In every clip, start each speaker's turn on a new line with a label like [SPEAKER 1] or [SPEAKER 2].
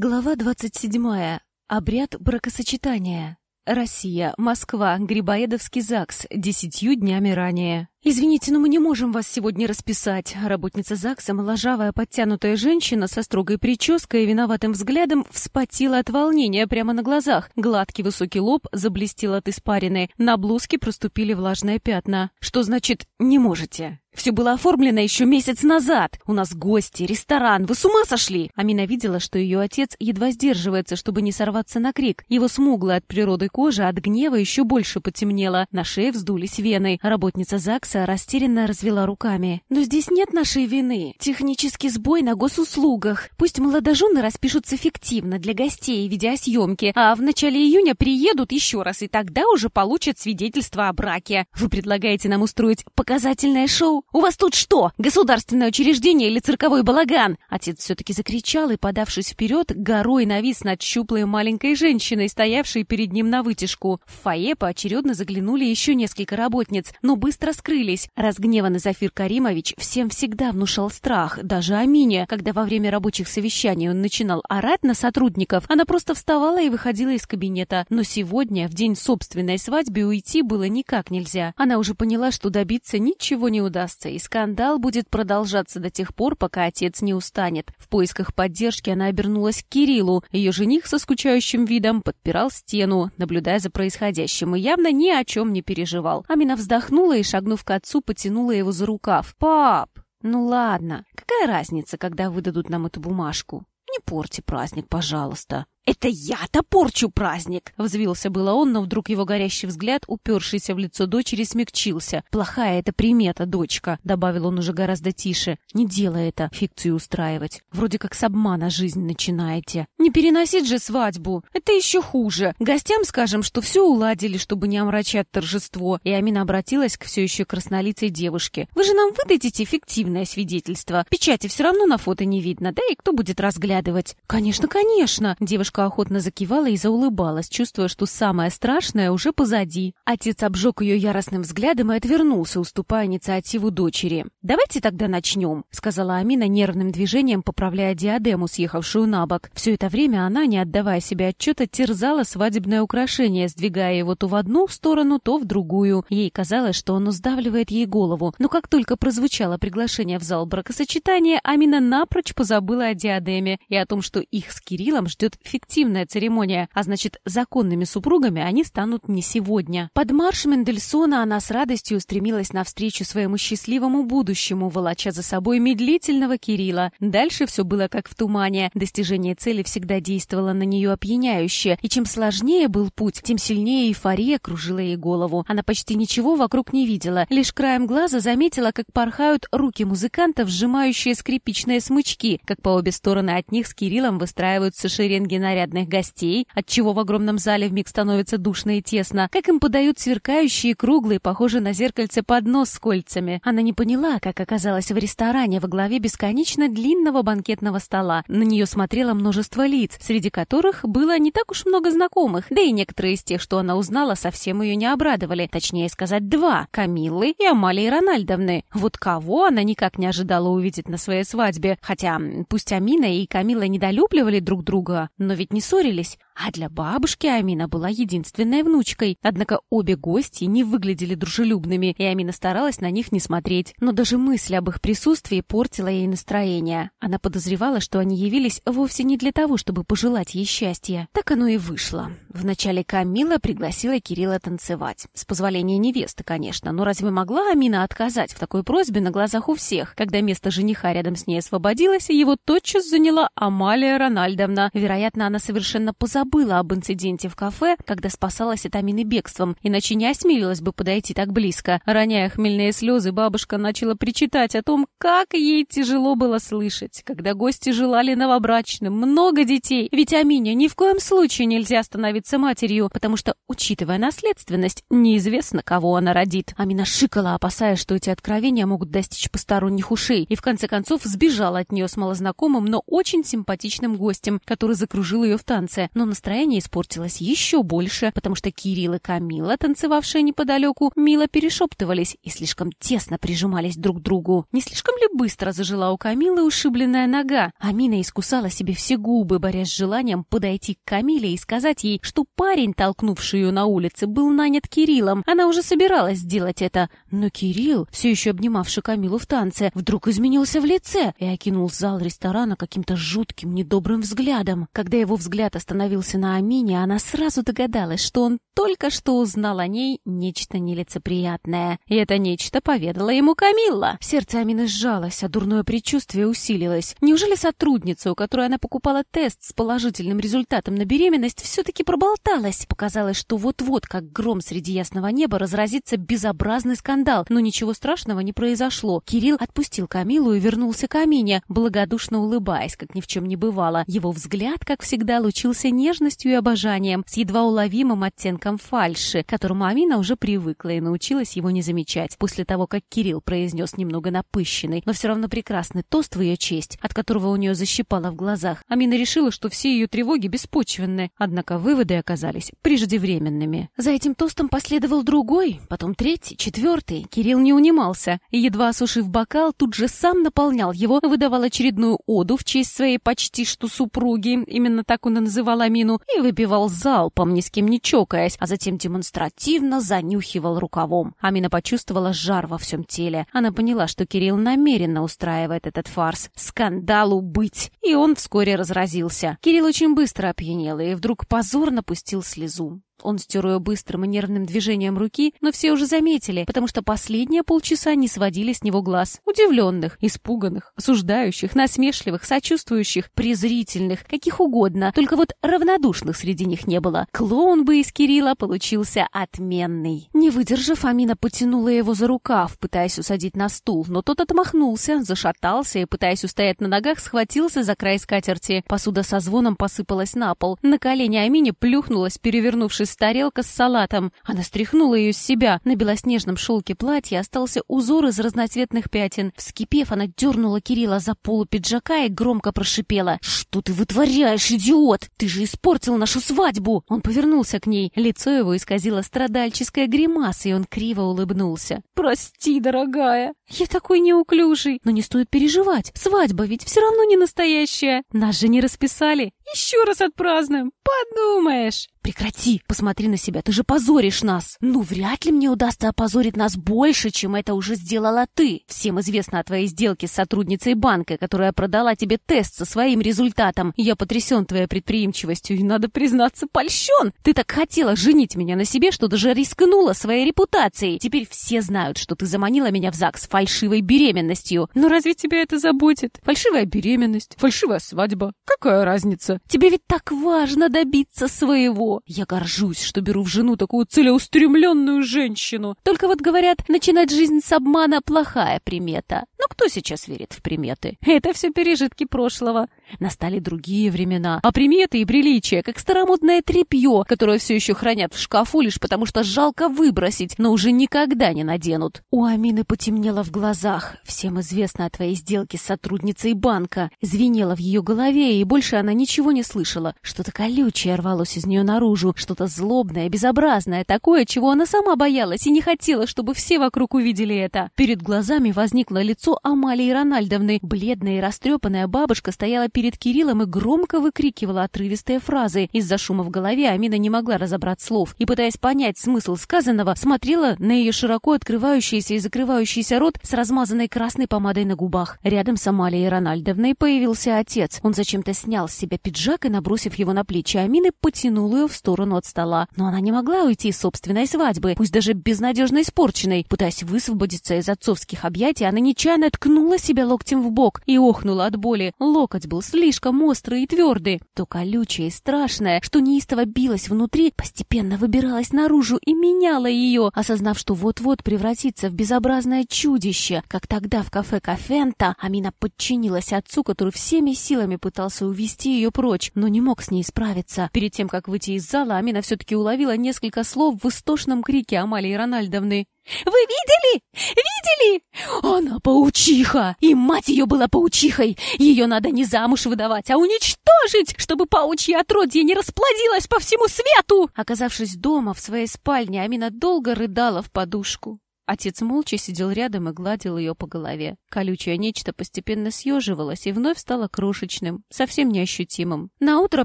[SPEAKER 1] Глава 27. Обряд бракосочетания. Россия, Москва, Грибоедовский ЗАГС, десятью днями ранее. «Извините, но мы не можем вас сегодня расписать». Работница ЗАГСа, моложавая, подтянутая женщина со строгой прической и виноватым взглядом вспотела от волнения прямо на глазах. Гладкий высокий лоб заблестел от испарины. На блузке проступили влажные пятна. «Что значит «не можете»?» Все было оформлено еще месяц назад. У нас гости, ресторан. Вы с ума сошли? Амина видела, что ее отец едва сдерживается, чтобы не сорваться на крик. Его смуглая от природы кожа от гнева еще больше потемнела. На шее вздулись вены. Работница ЗАГСа растерянно развела руками. Но здесь нет нашей вины. Технический сбой на госуслугах. Пусть молодожены распишутся фиктивно для гостей видеосъемки, а в начале июня приедут еще раз, и тогда уже получат свидетельство о браке. Вы предлагаете нам устроить показательное шоу? «У вас тут что, государственное учреждение или цирковой балаган?» Отец все-таки закричал и, подавшись вперед, горой навис над щуплой маленькой женщиной, стоявшей перед ним на вытяжку. В фойе поочередно заглянули еще несколько работниц, но быстро скрылись. Разгневанный Зафир Каримович всем всегда внушал страх, даже Амине. Когда во время рабочих совещаний он начинал орать на сотрудников, она просто вставала и выходила из кабинета. Но сегодня, в день собственной свадьбы, уйти было никак нельзя. Она уже поняла, что добиться ничего не удастся, и скандал будет продолжаться до тех пор, пока отец не устанет. В поисках поддержки она обернулась к Кириллу. Ее жених со скучающим видом подпирал стену, наблюдая за происходящим, и явно ни о чем не переживал. Амина вздохнула и, шагнув к отцу, потянула его за рукав. «Пап, ну ладно, какая разница, когда выдадут нам эту бумажку? Не порти праздник, пожалуйста». «Это я-то порчу праздник!» Взвился было он, но вдруг его горящий взгляд, упершийся в лицо дочери, смягчился. «Плохая это примета, дочка», — добавил он уже гораздо тише. «Не делай это, фикцию устраивать. Вроде как с обмана жизнь начинаете. Не переносить же свадьбу. Это еще хуже. Гостям скажем, что все уладили, чтобы не омрачать торжество». И Амина обратилась к все еще краснолицей девушке. «Вы же нам выдадите фиктивное свидетельство. Печати все равно на фото не видно, да и кто будет разглядывать?» «Конечно, конечно!» Девушка Девушка охотно закивала и заулыбалась, чувствуя, что самое страшное уже позади. Отец обжег ее яростным взглядом и отвернулся, уступая инициативу дочери. «Давайте тогда начнем», — сказала Амина нервным движением, поправляя диадему, съехавшую на бок. Все это время она, не отдавая себе отчета, терзала свадебное украшение, сдвигая его то в одну сторону, то в другую. Ей казалось, что оно сдавливает ей голову. Но как только прозвучало приглашение в зал бракосочетания, Амина напрочь позабыла о диадеме и о том, что их с Кириллом ждет фиктивная фиктивная церемония, а значит, законными супругами они станут не сегодня. Под марш Мендельсона она с радостью устремилась навстречу своему счастливому будущему, волоча за собой медлительного Кирилла. Дальше все было как в тумане. Достижение цели всегда действовало на нее опьяняюще, и чем сложнее был путь, тем сильнее эйфория кружила ей голову. Она почти ничего вокруг не видела, лишь краем глаза заметила, как порхают руки музыкантов, сжимающие скрипичные смычки, как по обе стороны от них с Кириллом выстраиваются шеренги нарядов нарядных гостей, отчего в огромном зале вмиг становится душно и тесно, как им подают сверкающие, круглые, похожие на зеркальце поднос с кольцами. Она не поняла, как оказалась в ресторане во главе бесконечно длинного банкетного стола. На нее смотрело множество лиц, среди которых было не так уж много знакомых, да и некоторые из тех, что она узнала, совсем ее не обрадовали. Точнее сказать, два — Камиллы и Амалии Рональдовны. Вот кого она никак не ожидала увидеть на своей свадьбе. Хотя, пусть Амина и Камила недолюбливали друг друга, но ведь не ссорились, а для бабушки Амина была единственной внучкой. Однако обе гости не выглядели дружелюбными, и Амина старалась на них не смотреть. Но даже мысль об их присутствии портила ей настроение. Она подозревала, что они явились вовсе не для того, чтобы пожелать ей счастья. Так оно и вышло. Вначале Камила пригласила Кирилла танцевать. С позволения невесты, конечно, но разве могла Амина отказать в такой просьбе на глазах у всех? Когда место жениха рядом с ней освободилось, его тотчас заняла Амалия Рональдовна. Вероятно, она совершенно позабыла об инциденте в кафе, когда спасалась от Амины бегством, иначе не осмелилась бы подойти так близко. Роняя хмельные слезы, бабушка начала причитать о том, как ей тяжело было слышать, когда гости желали новобрачным, много детей. Ведь Амине ни в коем случае нельзя становиться матерью, потому что, учитывая наследственность, неизвестно, кого она родит. Амина шикала, опасаясь, что эти откровения могут достичь посторонних ушей, и в конце концов сбежала от нее с малознакомым, но очень симпатичным гостем, который закружил окружил ее в танце, но настроение испортилось еще больше, потому что Кирилл и Камила, танцевавшие неподалеку, мило перешептывались и слишком тесно прижимались друг к другу. Не слишком ли быстро зажила у Камилы ушибленная нога? Амина искусала себе все губы, борясь с желанием подойти к Камиле и сказать ей, что парень, толкнувший ее на улице, был нанят Кириллом. Она уже собиралась сделать это, но Кирилл, все еще обнимавший Камилу в танце, вдруг изменился в лице и окинул зал ресторана каким-то жутким, недобрым взглядом. Когда его взгляд остановился на Амине, она сразу догадалась, что он только что узнал о ней нечто нелицеприятное. И это нечто поведала ему Камилла. Сердце Амины сжалось, а дурное предчувствие усилилось. Неужели сотрудница, у которой она покупала тест с положительным результатом на беременность, все-таки проболталась? Показалось, что вот-вот, как гром среди ясного неба, разразится безобразный скандал. Но ничего страшного не произошло. Кирилл отпустил Камилу и вернулся к Амине, благодушно улыбаясь, как ни в чем не бывало. Его взгляд, как всегда, лучился нежностью и обожанием, с едва уловимым оттенком фальши, к которому Амина уже привыкла и научилась его не замечать. После того, как Кирилл произнес немного напыщенный, но все равно прекрасный тост в ее честь, от которого у нее защипало в глазах, Амина решила, что все ее тревоги беспочвенны, однако выводы оказались преждевременными. За этим тостом последовал другой, потом третий, четвертый. Кирилл не унимался и, едва осушив бокал, тут же сам наполнял его, выдавал очередную оду в честь своей почти что супруги, именно так он и называл Амину, и выпивал залпом, ни с кем не чокаясь, а затем демонстративно занюхивал рукавом. Амина почувствовала жар во всем теле. Она поняла, что Кирилл намеренно устраивает этот фарс. Скандалу быть! И он вскоре разразился. Кирилл очень быстро опьянел и вдруг позорно пустил слезу. Он стер ее быстрым и нервным движением руки, но все уже заметили, потому что последние полчаса не сводили с него глаз. Удивленных, испуганных, осуждающих, насмешливых, сочувствующих, презрительных, каких угодно, только вот равнодушных среди них не было. Клоун бы из Кирилла получился отменный. Не выдержав, Амина потянула его за рукав, пытаясь усадить на стул, но тот отмахнулся, зашатался и, пытаясь устоять на ногах, схватился за край скатерти. Посуда со звоном посыпалась на пол. На колени Амине плюхнулась, перевернувшись появилась тарелка с салатом. Она стряхнула ее с себя. На белоснежном шелке платья остался узор из разноцветных пятен. Вскипев, она дернула Кирилла за полу пиджака и громко прошипела. «Что ты вытворяешь, идиот? Ты же испортил нашу свадьбу!» Он повернулся к ней. Лицо его исказило страдальческая гримаса, и он криво улыбнулся. «Прости, дорогая, я такой неуклюжий. Но не стоит переживать. Свадьба ведь все равно не настоящая. Нас же не расписали. Еще раз отпразднуем. Подумаешь. Прекрати, посмотри на себя, ты же позоришь нас. Ну, вряд ли мне удастся опозорить нас больше, чем это уже сделала ты. Всем известно о твоей сделке с сотрудницей банка, которая продала тебе тест со своим результатом. Я потрясен твоей предприимчивостью и, надо признаться, польщен. Ты так хотела женить меня на себе, что даже рискнула своей репутацией. Теперь все знают, что ты заманила меня в ЗАГС фальшивой беременностью. Но разве тебя это заботит? Фальшивая беременность, фальшивая свадьба. Какая разница? Тебе ведь так важно добиться своего. Я горжусь, что беру в жену такую целеустремленную женщину. Только вот говорят, начинать жизнь с обмана – плохая примета. Но кто сейчас верит в приметы? Это все пережитки прошлого. Настали другие времена. А приметы и приличия, как старомодное тряпье, которое все еще хранят в шкафу лишь потому, что жалко выбросить, но уже никогда не наденут. У Амины потемнело в глазах. Всем известно о твоей сделке с сотрудницей банка. Звенело в ее голове, и больше она ничего не слышала. Что-то колючее рвалось из нее наружу, что-то злобное, безобразное, такое, чего она сама боялась и не хотела, чтобы все вокруг увидели это. Перед глазами возникло лицо Амалии Рональдовны. Бледная и растрепанная бабушка стояла перед Кириллом и громко выкрикивала отрывистые фразы. Из-за шума в голове Амина не могла разобрать слов и, пытаясь понять смысл сказанного, смотрела на ее широко открывающийся и закрывающийся рот с размазанной красной помадой на губах. Рядом с Амалией Рональдовной появился отец. Он зачем-то снял с себя пиджак и, набросив его на плечи Амины, потянул ее в сторону от стола. Но она не могла уйти из собственной свадьбы, пусть даже безнадежно испорченной. Пытаясь высвободиться из отцовских объятий, она нечаянно ткнула себя локтем в бок и охнула от боли. Локоть был слишком острый и твердый, то колючее и страшное, что неистово билось внутри, постепенно выбиралось наружу и меняло ее, осознав, что вот-вот превратится в безобразное чудище. Как тогда в кафе Кафента Амина подчинилась отцу, который всеми силами пытался увести ее прочь, но не мог с ней справиться. Перед тем, как выйти из зала, Амина все-таки уловила несколько слов в истошном крике Амалии Рональдовны. Вы видели? Видели? Она паучиха! И мать ее была паучихой! Ее надо не замуж выдавать, а уничтожить, чтобы паучье отродье не расплодилось по всему свету!» Оказавшись дома в своей спальне, Амина долго рыдала в подушку. Отец молча сидел рядом и гладил ее по голове. Колючее нечто постепенно съеживалось и вновь стало крошечным, совсем неощутимым. Наутро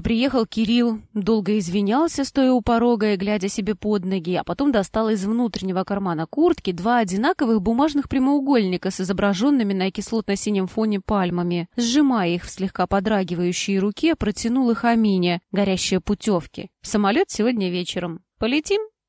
[SPEAKER 1] приехал Кирилл, долго извинялся, стоя у порога и глядя себе под ноги, а потом достал из внутреннего кармана куртки два одинаковых бумажных прямоугольника с изображенными на кислотно-синем фоне пальмами. Сжимая их в слегка подрагивающей руке, протянул их Амине, горящие путевки. Самолет сегодня вечером. Полетим?